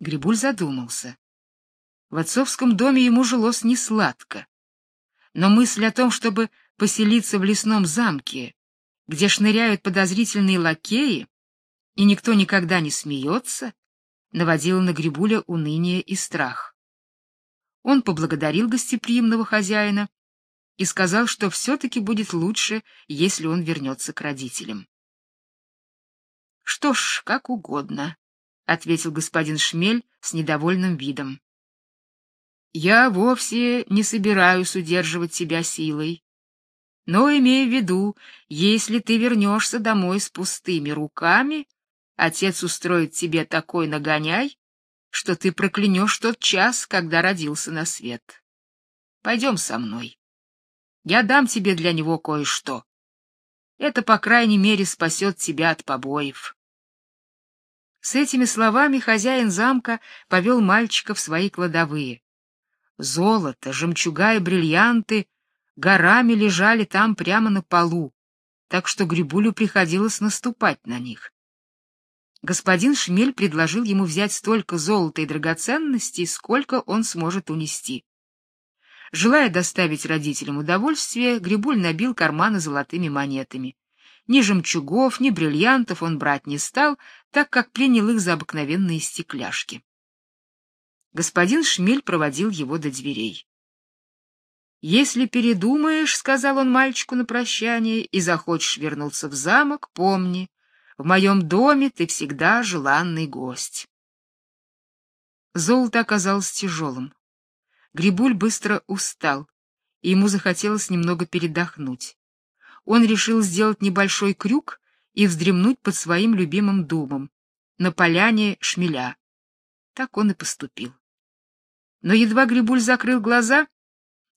Грибуль задумался. В отцовском доме ему жилось не сладко. Но мысль о том, чтобы поселиться в лесном замке, где шныряют подозрительные лакеи, и никто никогда не смеется, наводила на Грибуля уныние и страх. Он поблагодарил гостеприимного хозяина и сказал, что все-таки будет лучше, если он вернется к родителям. Что ж, как угодно, ответил господин Шмель с недовольным видом. Я вовсе не собираюсь удерживать тебя силой. Но имей в виду, если ты вернешься домой с пустыми руками, отец устроит тебе такой нагоняй, что ты проклянешь тот час, когда родился на свет. Пойдем со мной. Я дам тебе для него кое-что. Это, по крайней мере, спасет тебя от побоев. С этими словами хозяин замка повел мальчика в свои кладовые. Золото, жемчуга и бриллианты горами лежали там прямо на полу, так что Грибулю приходилось наступать на них. Господин Шмель предложил ему взять столько золота и драгоценностей, сколько он сможет унести. Желая доставить родителям удовольствие, Грибуль набил карманы золотыми монетами. Ни жемчугов, ни бриллиантов он брать не стал, так как принял их за обыкновенные стекляшки. Господин Шмель проводил его до дверей. Если передумаешь, сказал он мальчику на прощание, и захочешь вернуться в замок, помни, в моем доме ты всегда желанный гость. Золото оказалось тяжелым. Грибуль быстро устал, и ему захотелось немного передохнуть. Он решил сделать небольшой крюк и вздремнуть под своим любимым дубом на поляне шмеля. Так он и поступил. Но едва Грибуль закрыл глаза,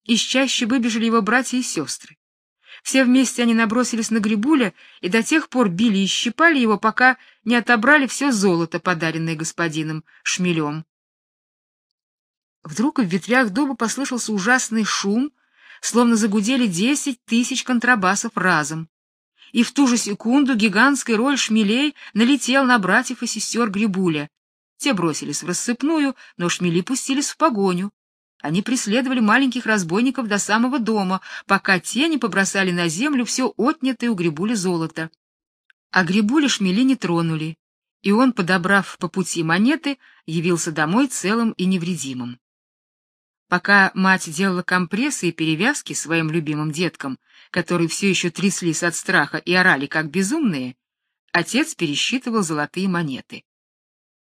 из чаще выбежали его братья и сестры. Все вместе они набросились на Грибуля и до тех пор били и щипали его, пока не отобрали все золото, подаренное господином Шмелем. Вдруг в ветвях дуба послышался ужасный шум, словно загудели десять тысяч контрабасов разом. И в ту же секунду гигантский роль шмелей налетел на братьев и сестер Грибуля. Те бросились в рассыпную, но шмели пустились в погоню. Они преследовали маленьких разбойников до самого дома, пока те не побросали на землю все отнятое у Грибули золото. А Грибуля шмели не тронули, и он, подобрав по пути монеты, явился домой целым и невредимым. Пока мать делала компрессы и перевязки своим любимым деткам, которые все еще тряслись от страха и орали как безумные, отец пересчитывал золотые монеты.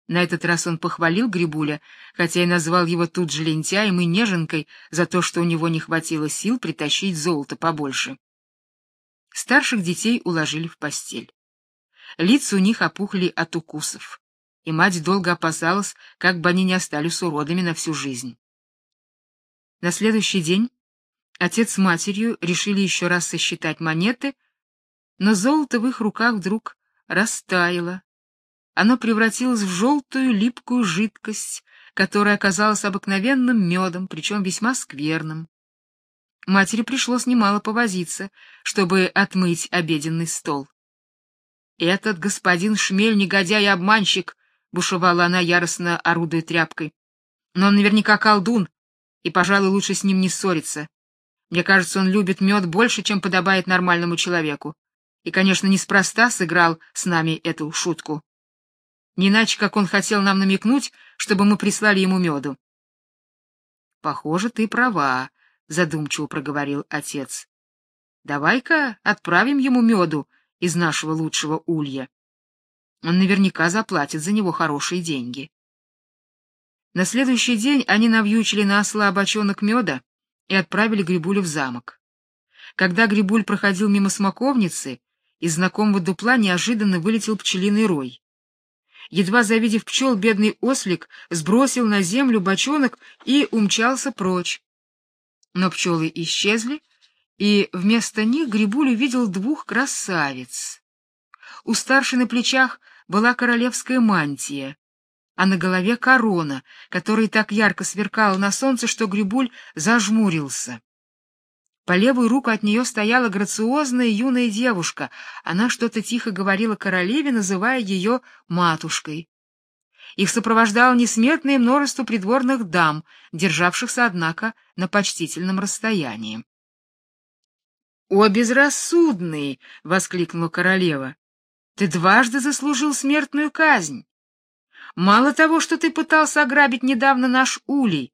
На этот раз он похвалил Грибуля, хотя и назвал его тут же лентяем и неженкой за то, что у него не хватило сил притащить золото побольше. Старших детей уложили в постель. Лица у них опухли от укусов, и мать долго опасалась, как бы они не остались уродами на всю жизнь. На следующий день отец с матерью решили еще раз сосчитать монеты, но золото в их руках вдруг растаяло, оно превратилось в желтую липкую жидкость, которая оказалась обыкновенным медом, причем весьма скверным. Матери пришлось немало повозиться, чтобы отмыть обеденный стол. Этот господин Шмель негодяй и обманщик, бушевала она яростно орудуя тряпкой. Но он наверняка колдун, и, пожалуй, лучше с ним не ссориться. Мне кажется, он любит мед больше, чем подобает нормальному человеку. И, конечно, неспроста сыграл с нами эту шутку. Не иначе, как он хотел нам намекнуть, чтобы мы прислали ему меду. Похоже, ты права, задумчиво проговорил отец. Давай-ка отправим ему меду из нашего лучшего улья. Он наверняка заплатит за него хорошие деньги. На следующий день они навьючили на осла бочонок меда и отправили Грибуля в замок. Когда Грибуль проходил мимо смоковницы, из знакомого дупла неожиданно вылетел пчелиный рой. Едва завидев пчел, бедный ослик сбросил на землю бочонок и умчался прочь. Но пчелы исчезли, и вместо них Грибуль увидел двух красавиц. У старшей на плечах была королевская мантия, а на голове корона, которая так ярко сверкала на солнце, что Грибуль зажмурился. По левую руку от нее стояла грациозная юная девушка. Она что-то тихо говорила королеве, называя ее матушкой. их сопровождало несметное множество придворных дам, державшихся, однако, на почтительном расстоянии. «О, безрассудный!» — воскликнула королева. «Ты дважды заслужил смертную казнь. Мало того, что ты пытался ограбить недавно наш улей,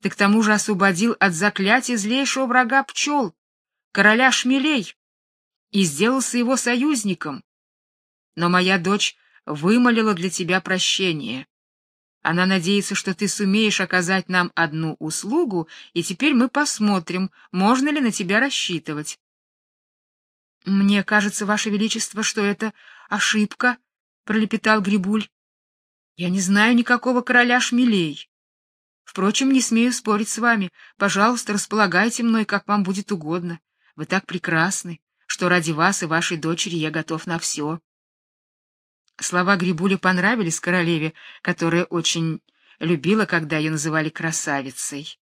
ты к тому же освободил от заклятия злейшего врага пчел, короля шмелей, и сделался его союзником. Но моя дочь вымолила для тебя прощение. Она надеется, что ты сумеешь оказать нам одну услугу, и теперь мы посмотрим, можно ли на тебя рассчитывать. — Мне кажется, Ваше Величество, что это ошибка, — пролепетал Грибуль. — Я не знаю никакого короля шмелей. Впрочем, не смею спорить с вами. Пожалуйста, располагайте мной, как вам будет угодно. Вы так прекрасны, что ради вас и вашей дочери я готов на все. Слова Грибуля понравились королеве, которая очень любила, когда ее называли красавицей.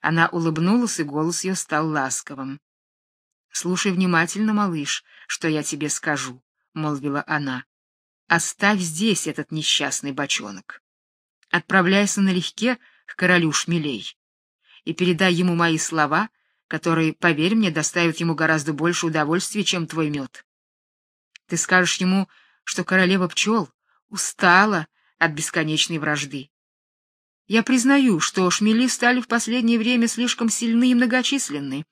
Она улыбнулась, и голос ее стал ласковым. — Слушай внимательно, малыш, что я тебе скажу, — молвила она. — Оставь здесь этот несчастный бочонок. Отправляйся налегке к королю шмелей и передай ему мои слова, которые, поверь мне, доставят ему гораздо больше удовольствия, чем твой мед. Ты скажешь ему, что королева пчел устала от бесконечной вражды. Я признаю, что шмели стали в последнее время слишком сильны и многочисленны,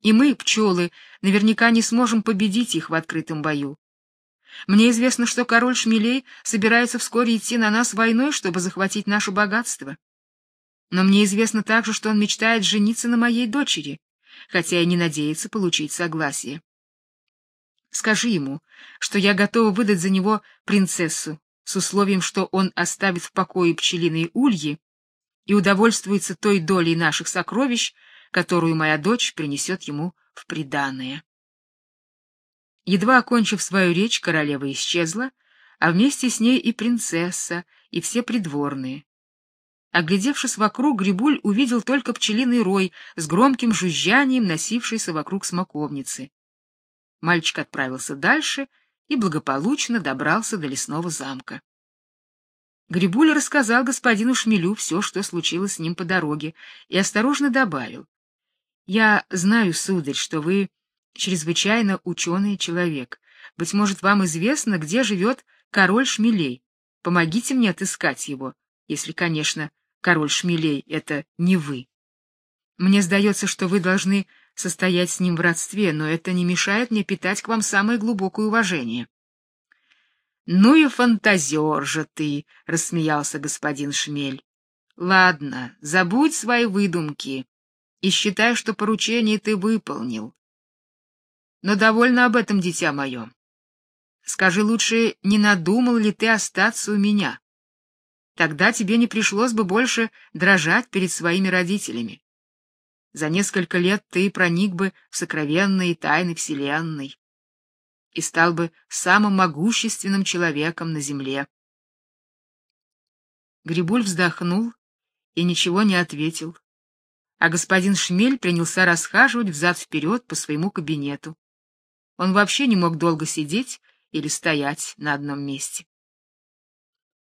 и мы, пчелы, наверняка не сможем победить их в открытом бою. Мне известно, что король шмелей собирается вскоре идти на нас войной, чтобы захватить наше богатство. Но мне известно также, что он мечтает жениться на моей дочери, хотя и не надеется получить согласие. Скажи ему, что я готова выдать за него принцессу, с условием, что он оставит в покое пчелиные ульи и удовольствуется той долей наших сокровищ, которую моя дочь принесет ему в приданое. Едва окончив свою речь, королева исчезла, а вместе с ней и принцесса, и все придворные. Оглядевшись вокруг, Грибуль увидел только пчелиный рой с громким жужжанием, носившийся вокруг смоковницы. Мальчик отправился дальше и благополучно добрался до лесного замка. Грибуль рассказал господину Шмелю все, что случилось с ним по дороге, и осторожно добавил. — Я знаю, сударь, что вы чрезвычайно ученый человек. Быть может, вам известно, где живет король Шмелей. Помогите мне отыскать его, если, конечно, король шмелей — это не вы. Мне сдается, что вы должны состоять с ним в родстве, но это не мешает мне питать к вам самое глубокое уважение. — Ну и фантазер же ты, — рассмеялся господин Шмель. — Ладно, забудь свои выдумки и считай, что поручение ты выполнил. Но довольно об этом, дитя мое. Скажи лучше, не надумал ли ты остаться у меня? Тогда тебе не пришлось бы больше дрожать перед своими родителями. За несколько лет ты проник бы в сокровенные тайны Вселенной и стал бы самым могущественным человеком на земле. Грибуль вздохнул и ничего не ответил, а господин Шмель принялся расхаживать взад-вперед по своему кабинету. Он вообще не мог долго сидеть или стоять на одном месте.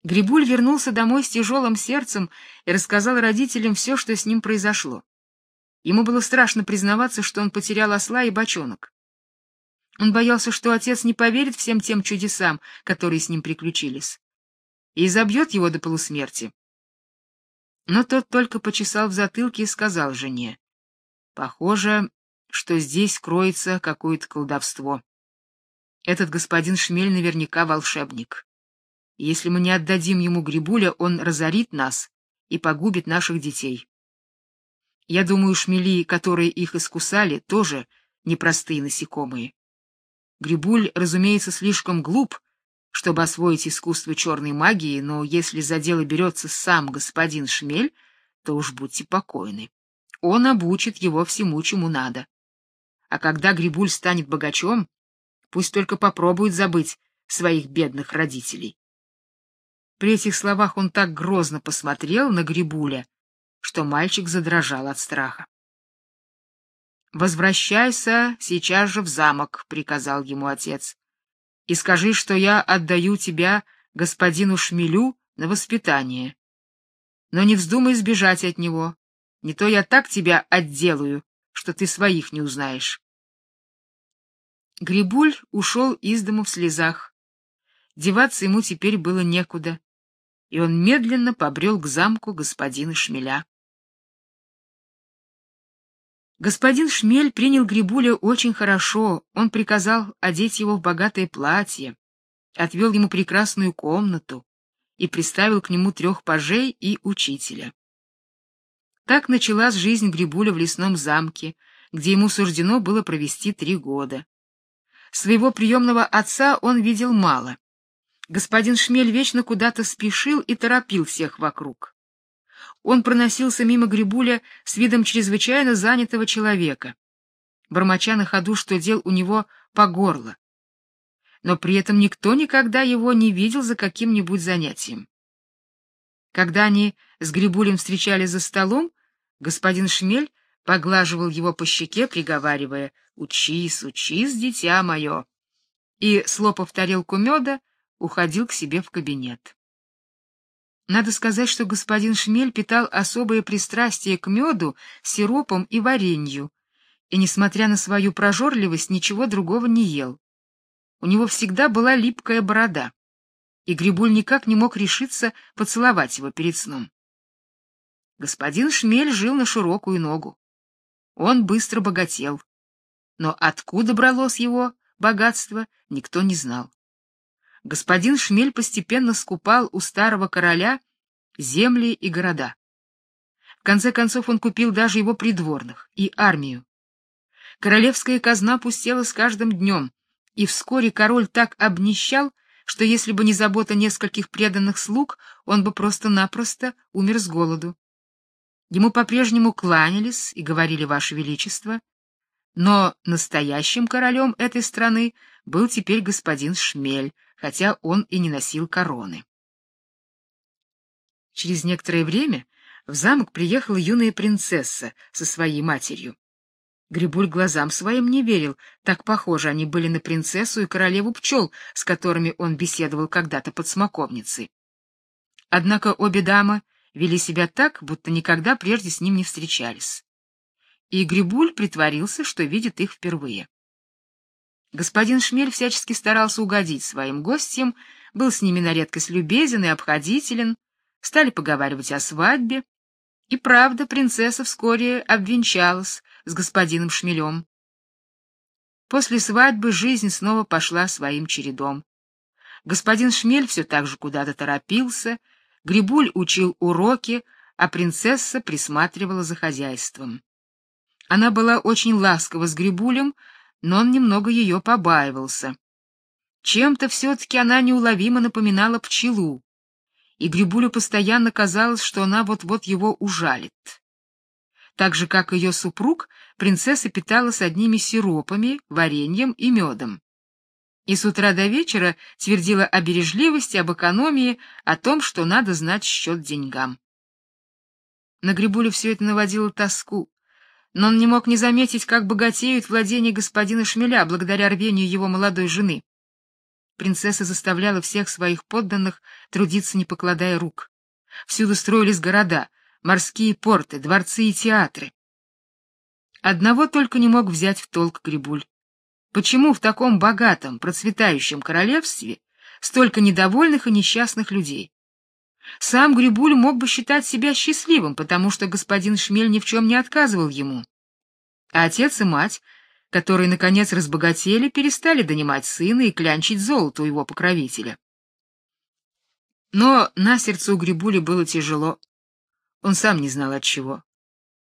Грибуль вернулся домой с тяжелым сердцем и рассказал родителям все, что с ним произошло. Ему было страшно признаваться, что он потерял осла и бочонок. Он боялся, что отец не поверит всем тем чудесам, которые с ним приключились, и изобьет его до полусмерти. Но тот только почесал в затылке и сказал жене, «Похоже, что здесь кроется какое-то колдовство. Этот господин Шмель наверняка волшебник». Если мы не отдадим ему Грибуля, он разорит нас и погубит наших детей. Я думаю, шмели, которые их искусали, тоже непростые насекомые. Грибуль, разумеется, слишком глуп, чтобы освоить искусство черной магии, но если за дело берется сам господин Шмель, то уж будьте покойны. Он обучит его всему, чему надо. А когда Грибуль станет богачом, пусть только попробует забыть своих бедных родителей. При этих словах он так грозно посмотрел на Грибуля, что мальчик задрожал от страха. «Возвращайся сейчас же в замок», — приказал ему отец, — «и скажи, что я отдаю тебя господину Шмелю на воспитание. Но не вздумай сбежать от него, не то я так тебя отделаю, что ты своих не узнаешь. Грибуль ушел из дому в слезах. Деваться ему теперь было некуда, и он медленно побрел к замку господина Шмеля. Господин Шмель принял Грибуля очень хорошо, он приказал одеть его в богатое платье, отвел ему прекрасную комнату и приставил к нему трех пажей и учителя. Так началась жизнь Грибуля в лесном замке, где ему суждено было провести три года. Своего приемного отца он видел мало. Господин Шмель вечно куда-то спешил и торопил всех вокруг. Он проносился мимо Грибуля с видом чрезвычайно занятого человека, бормоча на ходу, что дел у него по горло. Но при этом никто никогда его не видел за каким-нибудь занятием. Когда они с Грибулем встречались за столом, господин Шмель поглаживал его по щеке, приговаривая «Учись, учись, дитя мое!» и, слопав тарелку меда, уходил к себе в кабинет. Надо сказать, что господин Шмель питал особое пристрастие к меду, сиропам и варенью, и, несмотря на свою прожорливость, ничего другого не ел. У него всегда была липкая борода, и Грибуль никак не мог решиться поцеловать его перед сном. Господин Шмель жил на широкую ногу. Он быстро богател, но откуда бралось его богатство, никто не знал господин Шмель постепенно скупал у старого короля земли и города. В конце концов он купил даже его придворных и армию. Королевская казна пустела с каждым днем, и вскоре король так обнищал, что если бы не забота нескольких преданных слуг, он бы просто-напросто умер с голоду. Ему по-прежнему кланялись и говорили «Ваше Величество», но настоящим королем этой страны был теперь господин Шмель, хотя он и не носил короны. Через некоторое время в замок приехала юная принцесса со своей матерью. Грибуль глазам своим не верил, так похожи они были на принцессу и королеву пчел, с которыми он беседовал когда-то под смоковницей. Однако обе дамы вели себя так, будто никогда прежде с ним не встречались и Грибуль притворился, что видит их впервые. Господин Шмель всячески старался угодить своим гостям, был с ними на редкость любезен и обходителен, стали поговаривать о свадьбе, и правда, принцесса вскоре обвенчалась с господином Шмелем. После свадьбы жизнь снова пошла своим чередом. Господин Шмель все так же куда-то торопился, Грибуль учил уроки, а принцесса присматривала за хозяйством. Она была очень ласкова с Грибулем, но он немного ее побаивался. Чем-то все-таки она неуловимо напоминала пчелу, и Грибулю постоянно казалось, что она вот-вот его ужалит. Так же, как ее супруг, принцесса питалась одними сиропами, вареньем и медом. И с утра до вечера твердила о бережливости, об экономии, о том, что надо знать счет деньгам. На Грибулю все это наводило тоску но он не мог не заметить, как богатеют владения господина Шмеля благодаря рвению его молодой жены. Принцесса заставляла всех своих подданных трудиться, не покладая рук. Всюду строились города, морские порты, дворцы и театры. Одного только не мог взять в толк Грибуль. Почему в таком богатом, процветающем королевстве столько недовольных и несчастных людей? Сам Грибуль мог бы считать себя счастливым, потому что господин Шмель ни в чем не отказывал ему. А отец и мать, которые наконец разбогатели, перестали донимать сына и клянчить золото у его покровителя. Но на сердце у Грибуля было тяжело. Он сам не знал от чего.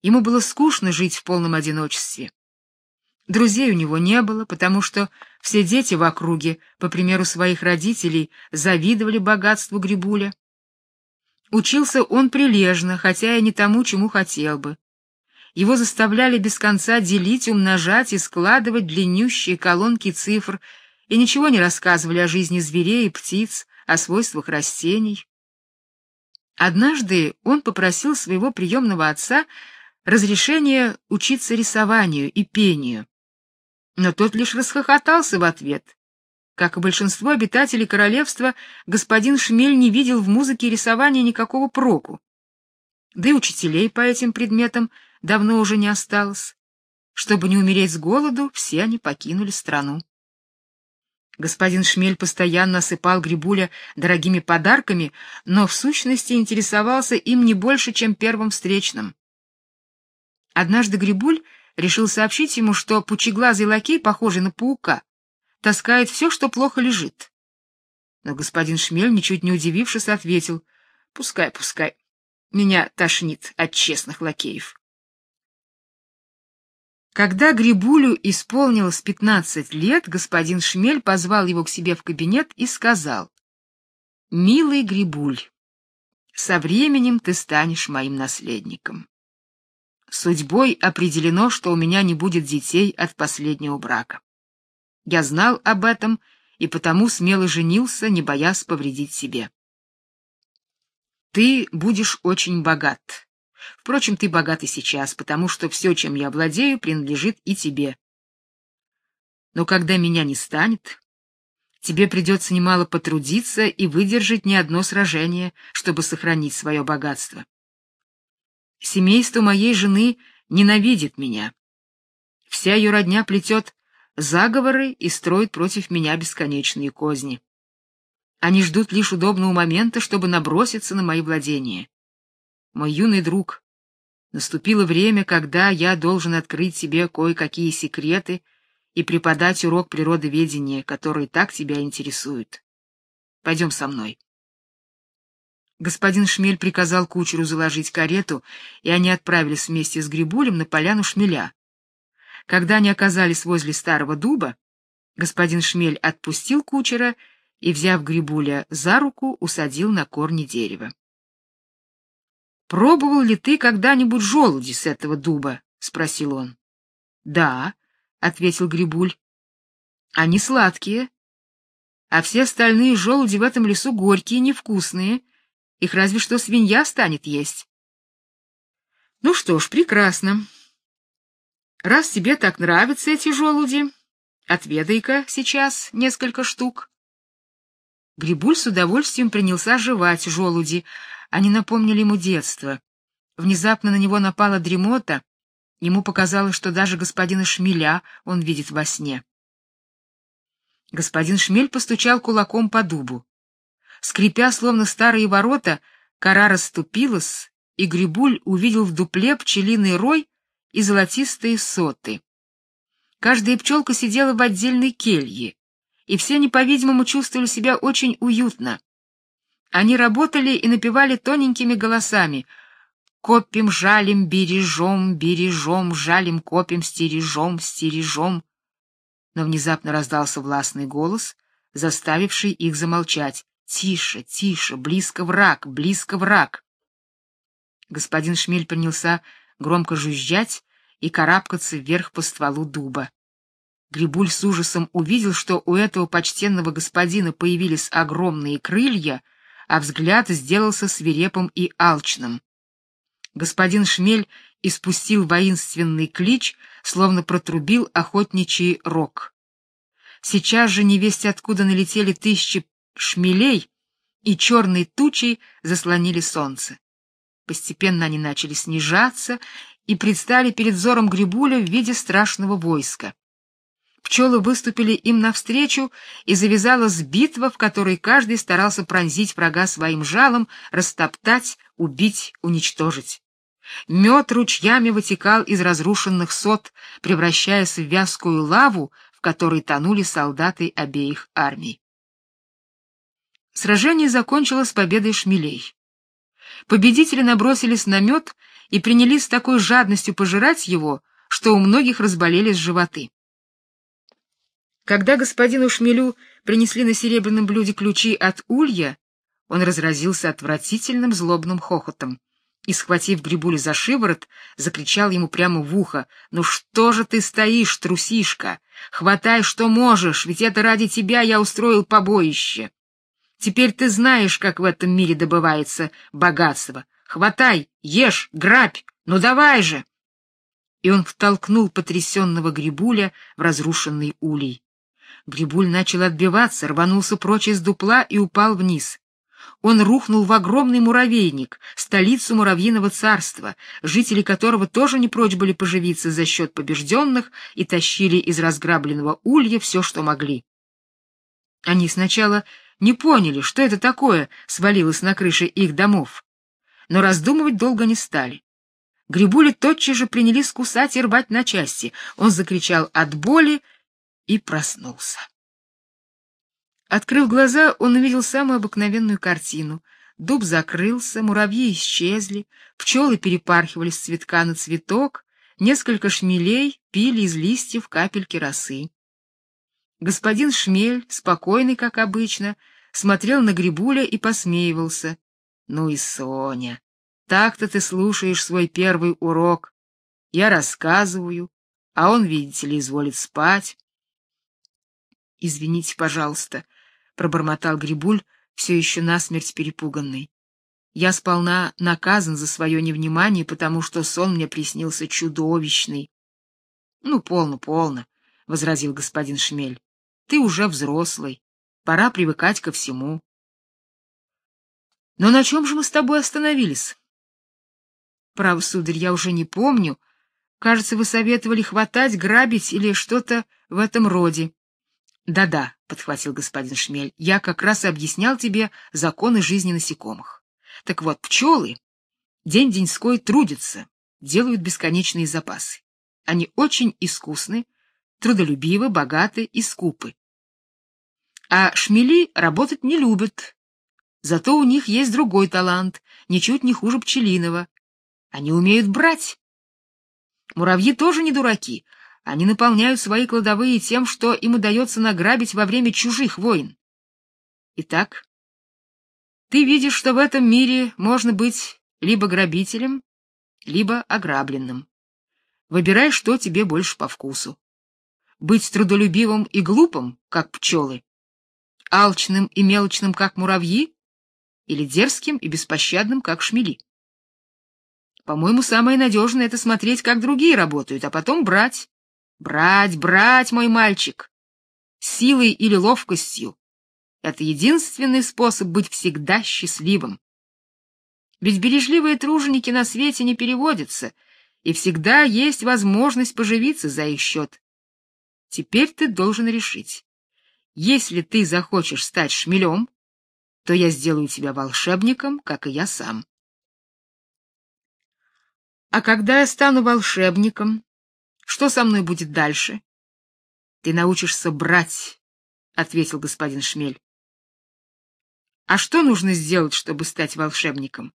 Ему было скучно жить в полном одиночестве. Друзей у него не было, потому что все дети в округе, по примеру своих родителей, завидовали богатству Грибуля. Учился он прилежно, хотя и не тому, чему хотел бы. Его заставляли без конца делить, умножать и складывать длиннющие колонки цифр, и ничего не рассказывали о жизни зверей и птиц, о свойствах растений. Однажды он попросил своего приемного отца разрешения учиться рисованию и пению, но тот лишь расхохотался в ответ. Как и большинство обитателей королевства, господин Шмель не видел в музыке и рисовании никакого проку. Да и учителей по этим предметам давно уже не осталось. Чтобы не умереть с голоду, все они покинули страну. Господин Шмель постоянно осыпал Грибуля дорогими подарками, но в сущности интересовался им не больше, чем первым встречным. Однажды Грибуль решил сообщить ему, что пучеглазый лакей, похожий на паука, таскает все, что плохо лежит. Но господин Шмель, ничуть не удивившись, ответил: "Пускай, пускай. Меня тошнит от честных лакеев". Когда Грибулю исполнилось пятнадцать лет, господин Шмель позвал его к себе в кабинет и сказал: "Милый Грибуль, со временем ты станешь моим наследником. Судьбой определено, что у меня не будет детей от последнего брака. Я знал об этом и потому смело женился, не боясь повредить себе. Ты будешь очень богат. Впрочем, ты богат и сейчас, потому что все, чем я владею, принадлежит и тебе. Но когда меня не станет, тебе придется немало потрудиться и выдержать не одно сражение, чтобы сохранить свое богатство. Семейство моей жены ненавидит меня. Вся ее родня плетет заговоры и строят против меня бесконечные козни. Они ждут лишь удобного момента, чтобы наброситься на мои владения. Мой юный друг, наступило время, когда я должен открыть тебе кое-какие секреты и преподать урок природоведения, который так тебя интересует. Пойдем со мной. Господин Шмель приказал кучеру заложить карету, и они отправились вместе с Грибулем на поляну Шмеля. Когда они оказались возле старого дуба, господин Шмель отпустил кучера и, взяв Грибуля за руку, усадил на корни дерева. Пробовал ли ты когда-нибудь желуди с этого дуба? спросил он. Да, ответил Грибуль. Они сладкие, а все остальные желуди в этом лесу горькие, невкусные. Их разве что свинья станет есть. Ну что ж, прекрасно. Раз тебе так нравятся эти желуди, отведай-ка сейчас несколько штук. Грибуль с удовольствием принялся жевать желуди. Они напомнили ему детство. Внезапно на него напала дремота. Ему показалось, что даже господина Шмеля он видит во сне. Господин Шмель постучал кулаком по дубу. Скрипя, словно старые ворота, кора расступилась, и Грибуль увидел в дупле пчелиный рой и золотистые соты. Каждая пчелка сидела в отдельной келье, и все они, по-видимому, чувствовали себя очень уютно. Они работали и напевали тоненькими голосами: "Копим, жалим, бережем, бережем, жалим, копим, стережем, стережем". Но внезапно раздался властный голос, заставивший их замолчать. "Тише, тише, близко враг, близко враг". Господин Шмель принялся громко жужжать и карабкаться вверх по стволу дуба. Грибуль с ужасом увидел, что у этого почтенного господина появились огромные крылья, а взгляд сделался свирепым и алчным. Господин Шмель испустил воинственный клич, словно протрубил охотничий рог. Сейчас же невесть откуда налетели тысячи шмелей, и черной тучей заслонили солнце. Постепенно они начали снижаться и предстали перед взором Грибуля в виде страшного войска. Пчелы выступили им навстречу, и завязалась битва, в которой каждый старался пронзить врага своим жалом, растоптать, убить, уничтожить. Мед ручьями вытекал из разрушенных сот, превращаясь в вязкую лаву, в которой тонули солдаты обеих армий. Сражение закончилось победой шмелей. Победители набросились на мед и принялись с такой жадностью пожирать его, что у многих разболелись животы. Когда господину Шмелю принесли на серебряном блюде ключи от улья, он разразился отвратительным злобным хохотом и, схватив Грибуля за шиворот, закричал ему прямо в ухо: "Ну что же ты стоишь, трусишка? Хватай, что можешь, ведь это ради тебя я устроил побоище". Теперь ты знаешь, как в этом мире добывается богатство. Хватай, ешь, грабь, ну давай же!» И он втолкнул потрясенного Грибуля в разрушенный улей. Грибуль начал отбиваться, рванулся прочь из дупла и упал вниз. Он рухнул в огромный муравейник, столицу муравьиного царства, жители которого тоже не прочь были поживиться за счет побежденных и тащили из разграбленного улья все, что могли. Они сначала не поняли, что это такое свалилось на крыши их домов, но раздумывать долго не стали. Грибули тотчас же принялись кусать и рвать на части. Он закричал от боли и проснулся. Открыв глаза, он увидел самую обыкновенную картину. Дуб закрылся, муравьи исчезли, пчелы перепархивали с цветка на цветок, несколько шмелей пили из листьев капельки росы. Господин Шмель, спокойный, как обычно, смотрел на Грибуля и посмеивался. Ну и Соня, так-то ты слушаешь свой первый урок. Я рассказываю, а он, видите ли, изволит спать. Извините, пожалуйста, пробормотал Грибуль, все еще насмерть перепуганный. Я сполна наказан за свое невнимание, потому что сон мне приснился чудовищный. Ну, полно, полно, возразил господин Шмель. Ты уже взрослый, пора привыкать ко всему. Но на чем же мы с тобой остановились? Право, сударь, я уже не помню. Кажется, вы советовали хватать, грабить или что-то в этом роде. Да-да, подхватил господин Шмель. Я как раз и объяснял тебе законы жизни насекомых. Так вот, пчелы день-деньской трудятся, делают бесконечные запасы. Они очень искусны, трудолюбивы, богаты и скупы. А шмели работать не любят. Зато у них есть другой талант, ничуть не хуже пчелиного. Они умеют брать. Муравьи тоже не дураки. Они наполняют свои кладовые тем, что им удается награбить во время чужих войн. Итак, ты видишь, что в этом мире можно быть либо грабителем, либо ограбленным. Выбирай, что тебе больше по вкусу. Быть трудолюбивым и глупым, как пчелы, алчным и мелочным, как муравьи, или дерзким и беспощадным, как шмели. По-моему, самое надежное — это смотреть, как другие работают, а потом брать. Брать, брать, мой мальчик. Силой или ловкостью. Это единственный способ быть всегда счастливым. Ведь бережливые труженики на свете не переводятся, и всегда есть возможность поживиться за их счет. Теперь ты должен решить. Если ты захочешь стать шмелем, то я сделаю тебя волшебником, как и я сам. А когда я стану волшебником, что со мной будет дальше? Ты научишься брать, ответил господин Шмель. А что нужно сделать, чтобы стать волшебником?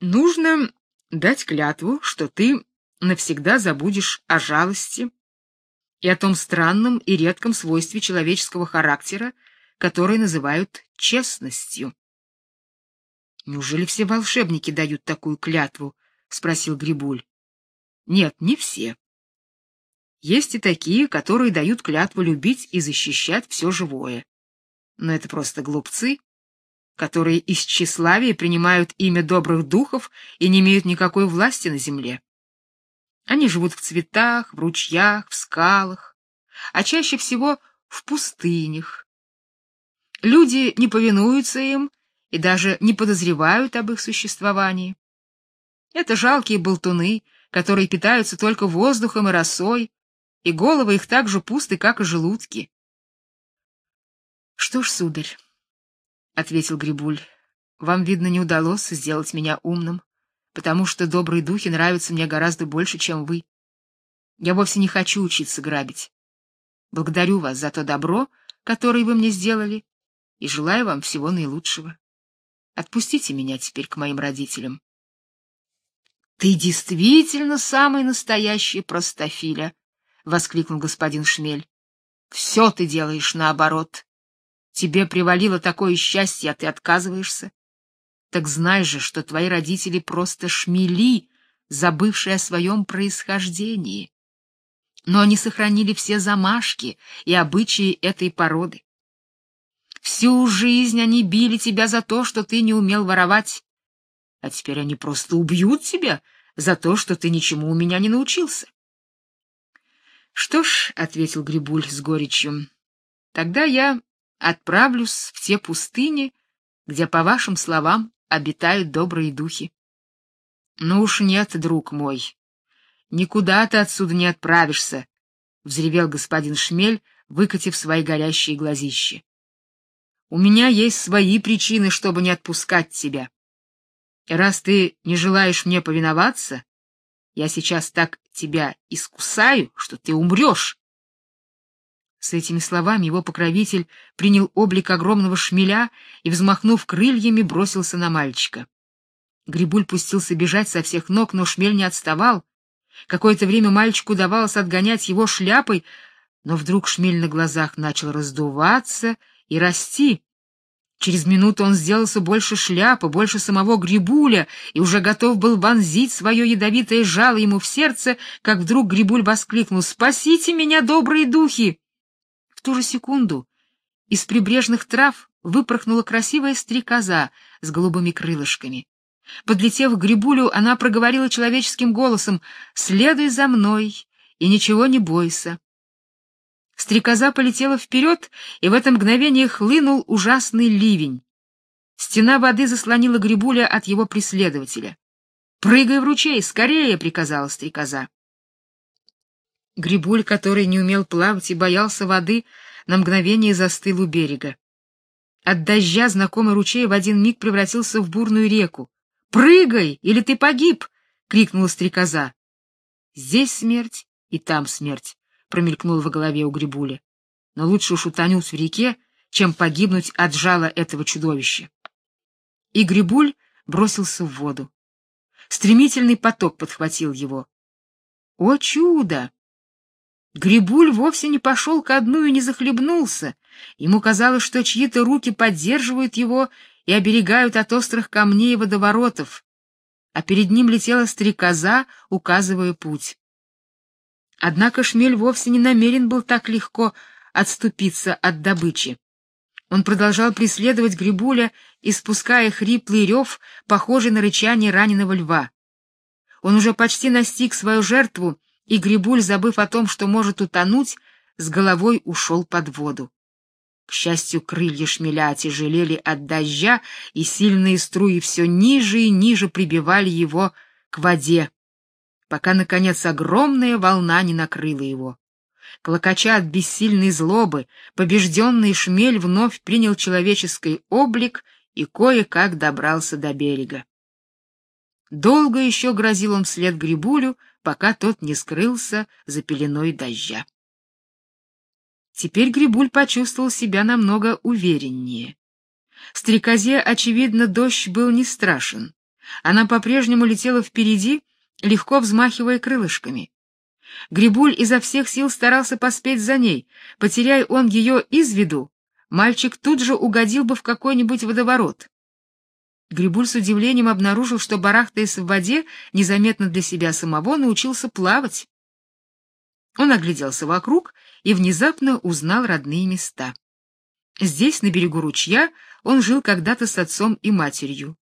Нужно дать клятву, что ты навсегда забудешь о жалости и о том странном и редком свойстве человеческого характера, которое называют честностью. Неужели все волшебники дают такую клятву? спросил Грибуль. Нет, не все. Есть и такие, которые дают клятву любить и защищать все живое. Но это просто глупцы, которые из тщеславия принимают имя добрых духов и не имеют никакой власти на земле. Они живут в цветах, в ручьях, в скалах, а чаще всего в пустынях. Люди не повинуются им и даже не подозревают об их существовании. Это жалкие болтуны, которые питаются только воздухом и росой, и головы их так же пусты, как и желудки. Что ж, сударь, ответил Грибуль. Вам видно не удалось сделать меня умным, потому что добрые духи нравятся мне гораздо больше, чем вы. Я вовсе не хочу учиться грабить. Благодарю вас за то добро, которое вы мне сделали, и желаю вам всего наилучшего. Отпустите меня теперь к моим родителям. Ты действительно самый настоящий простофиля, воскликнул господин Шмель. Все ты делаешь наоборот. Тебе привалило такое счастье, а ты отказываешься. Так знай же, что твои родители просто шмели, забывшие о своем происхождении. Но они сохранили все замашки и обычаи этой породы. Всю жизнь они били тебя за то, что ты не умел воровать, а теперь они просто убьют тебя за то, что ты ничему у меня не научился. Что ж, ответил Грибуль с горечью. Тогда я отправлюсь в те пустыни, где, по вашим словам, обитают добрые духи. Ну уж нет, друг мой. Никуда ты отсюда не отправишься, взревел господин Шмель, выкатив свои горящие глазища. У меня есть свои причины, чтобы не отпускать тебя. Раз ты не желаешь мне повиноваться, я сейчас так тебя искусаю, что ты умрешь. С этими словами его покровитель принял облик огромного шмеля и, взмахнув крыльями, бросился на мальчика. Грибуль пустился бежать со всех ног, но шмель не отставал. Какое-то время мальчику удавалось отгонять его шляпой, но вдруг шмель на глазах начал раздуваться и расти. Через минуту он сделался больше шляпы, больше самого Грибуля и уже готов был вонзить свое ядовитое жало ему в сердце, как вдруг Грибуль воскликнул «Спасите меня, добрые духи!» В ту же секунду из прибрежных трав выпорхнула красивая стрекоза с голубыми крылышками. Подлетев к Грибулю, она проговорила человеческим голосом «Следуй за мной и ничего не бойся». Стрекоза полетела вперед, и в это мгновение хлынул ужасный ливень. Стена воды заслонила Грибуля от его преследователя. «Прыгай в ручей, скорее!» — приказала стрекоза. Грибуль, который не умел плавать и боялся воды, на мгновение застыл у берега. От дождя знакомый ручей в один миг превратился в бурную реку. «Прыгай, или ты погиб!» — крикнула стрекоза. «Здесь смерть и там смерть», промелькнуло в голове у Грибуля. Но лучше уж утонуть в реке, чем погибнуть от жала этого чудовища. И Грибуль бросился в воду. Стремительный поток подхватил его. О чудо! Грибуль вовсе не пошел ко дну и не захлебнулся. Ему казалось, что чьи-то руки поддерживают его и оберегают от острых камней и водоворотов, а перед ним летела стрекоза, указывая путь. Однако шмель вовсе не намерен был так легко отступиться от добычи. Он продолжал преследовать Грибуля, испуская хриплый рев, похожий на рычание раненого льва. Он уже почти настиг свою жертву, и Грибуль, забыв о том, что может утонуть, с головой ушел под воду. К счастью, крылья шмеля отяжелели от дождя, и сильные струи все ниже и ниже прибивали его к воде пока, наконец, огромная волна не накрыла его. Клокоча от бессильной злобы, побежденный шмель вновь принял человеческий облик и кое-как добрался до берега. Долго еще грозил он вслед Грибулю, пока тот не скрылся за пеленой дождя. Теперь Грибуль почувствовал себя намного увереннее. Стрекозе, очевидно, дождь был не страшен. Она по-прежнему летела впереди, легко взмахивая крылышками. Грибуль изо всех сил старался поспеть за ней. Потеряя он ее из виду, мальчик тут же угодил бы в какой-нибудь водоворот. Грибуль с удивлением обнаружил, что барахтаясь в воде, незаметно для себя самого научился плавать. Он огляделся вокруг и внезапно узнал родные места. Здесь, на берегу ручья, он жил когда-то с отцом и матерью.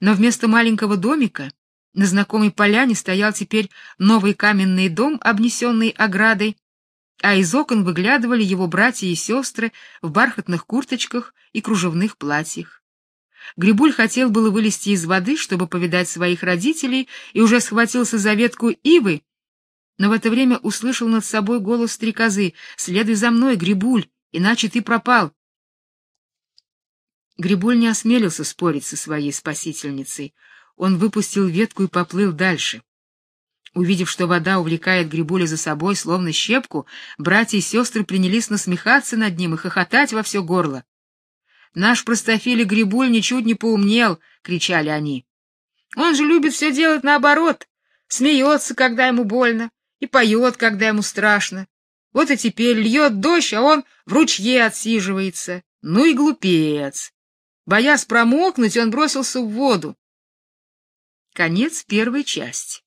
Но вместо маленького домика на знакомой поляне стоял теперь новый каменный дом, обнесенный оградой, а из окон выглядывали его братья и сестры в бархатных курточках и кружевных платьях. Грибуль хотел было вылезти из воды, чтобы повидать своих родителей, и уже схватился за ветку ивы, но в это время услышал над собой голос стрекозы: "Следуй за мной, Грибуль, иначе ты пропал". Грибуль не осмелился спорить со своей спасительницей он выпустил ветку и поплыл дальше. Увидев, что вода увлекает Грибуля за собой, словно щепку, братья и сестры принялись насмехаться над ним и хохотать во все горло. «Наш простофили Грибуль ничуть не поумнел!» — кричали они. «Он же любит все делать наоборот, смеется, когда ему больно, и поет, когда ему страшно. Вот и теперь льет дождь, а он в ручье отсиживается. Ну и глупец!» Боясь промокнуть, он бросился в воду. Конец первой части.